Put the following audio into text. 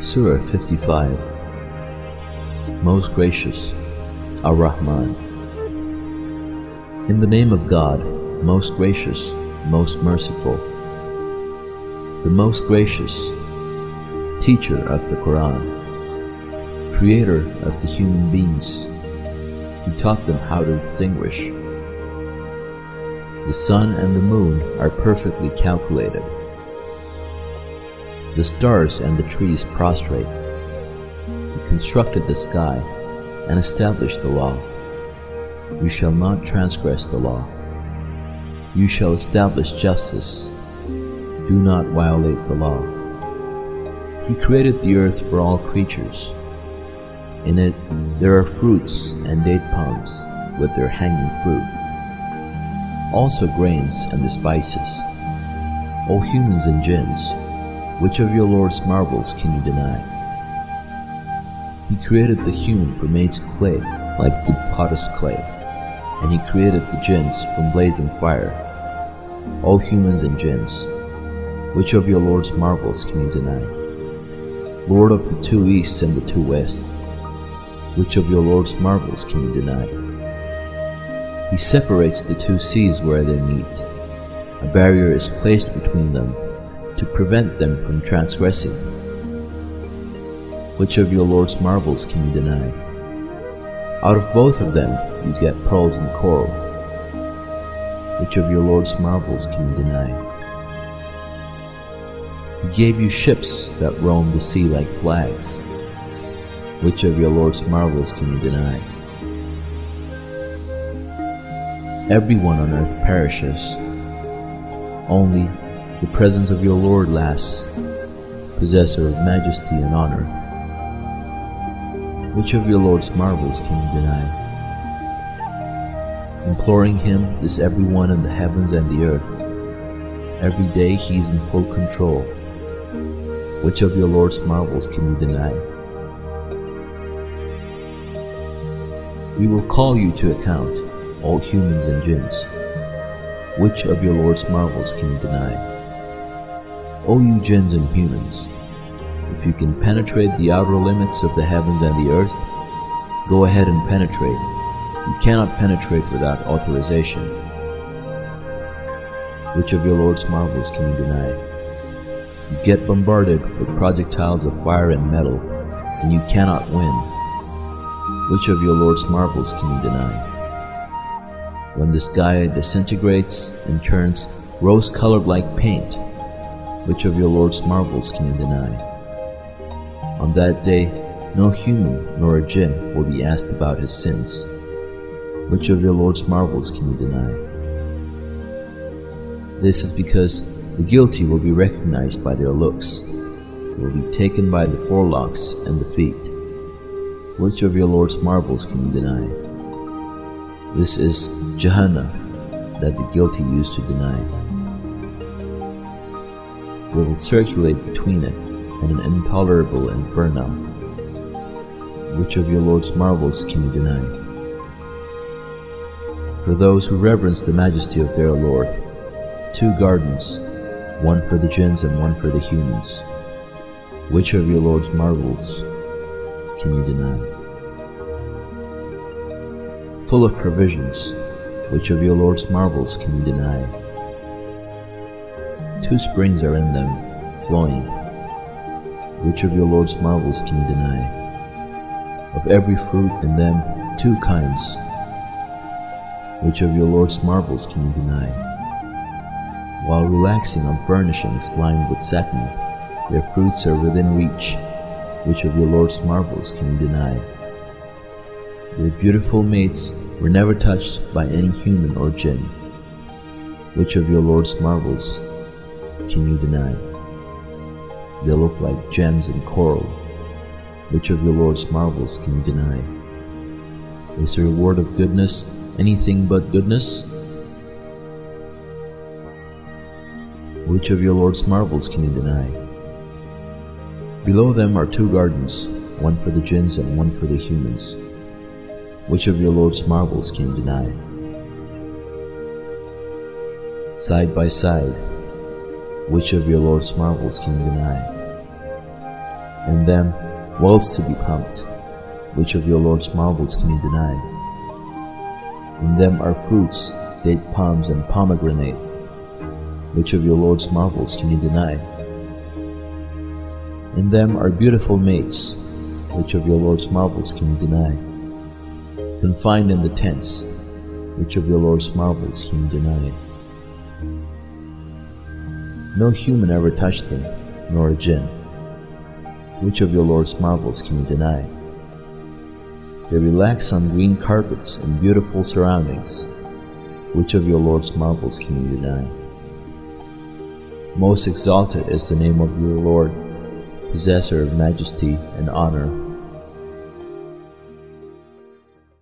Surah 55 Most Gracious, Ar Rahman. In the name of God, most gracious, most merciful. The most gracious, teacher of the Quran, creator of the human beings. who taught them how to distinguish. The sun and the moon are perfectly calculated. The stars and the trees prostrate. He constructed the sky and established the law. You shall not transgress the law. You shall establish justice. Do not violate the law. He created the earth for all creatures. In it there are fruits and date palms with their hanging fruit, also grains and the spices. O humans and jinns, which of your Lord's marvels can you deny? He created the human from aged clay, like the potter's clay, and he created the jinns from blazing fire. All humans and jinns, which of your Lord's marvels can you deny? Lord of the two easts and the two wests, which of your Lord's marvels can you deny? He separates the two seas where they meet. A barrier is placed between them to prevent them from transgressing. Which of your Lord's marvels can you deny? Out of both of them you get pearls and coral. Which of your Lord's marvels can you deny? He gave you ships that roam the sea like flags. Which of your Lord's marvels can you deny? Everyone on earth perishes. Only the presence of your Lord lasts, possessor of majesty and honor. Which of your Lord's marvels can you deny? Imploring him is everyone in the heavens and the earth. Every day he is in full control. Which of your Lord's marvels can you deny? We will call you to account, all humans and jinns. Which of your Lord's marvels can you deny? O you jinns and humans, if you can penetrate the outer limits of the heavens and the earth, go ahead and penetrate. You cannot penetrate without authorization. Which of your Lord's marvels can you deny? You get bombarded with projectiles of fire and metal, and you cannot win. Which of your Lord's marvels can you deny? When the sky disintegrates and turns rose colored like paint, which of your Lord's marvels can you deny? On that day, no human nor a jinn will be asked about his sins. Which of your Lord's marvels can you deny? This is because the guilty will be recognized by their looks. They will be taken by the forelocks and the feet. Which of your Lord's marvels can you deny? This is Jahannam that the guilty used to deny will circulate between it and an intolerable inferno. Which of your Lord's marvels can you deny? For those who reverence the majesty of their Lord, two gardens, one for the jinns and one for the humans. Which of your Lord's marvels can you deny? Full of provisions, which of your Lord's marvels can you deny? Two springs are in them, flowing. Which of your Lord's marvels can you deny? Of every fruit in them, two kinds. Which of your Lord's marvels can you deny? While relaxing on furnishings lined with satin, their fruits are within reach. Which of your Lord's marvels can you deny? Their beautiful mates were never touched by any human or jinn. Which of your Lord's marvels can you deny? They look like gems and coral. Which of your Lord's marvels can you deny? Is the reward of goodness anything but goodness? Which of your Lord's marvels can you deny? Below them are two gardens, one for the jinns and one for the humans. Which of your Lord's marvels can you deny? Side by side, which of your Lord's marvels can you deny? In them, wells to be pumped. Which of your Lord's marvels can you deny? In them are fruits, date palms and pomegranate. Which of your Lord's marvels can you deny? In them are beautiful mates. Which of your Lord's marvels can you deny? Confined in the tents, which of your Lord's marvels can you deny? No human ever touched them, nor a jinn. Which of your Lord's marvels can you deny? They relax on green carpets and beautiful surroundings. Which of your Lord's marvels can you deny? Most exalted is the name of your Lord, possessor of majesty and honor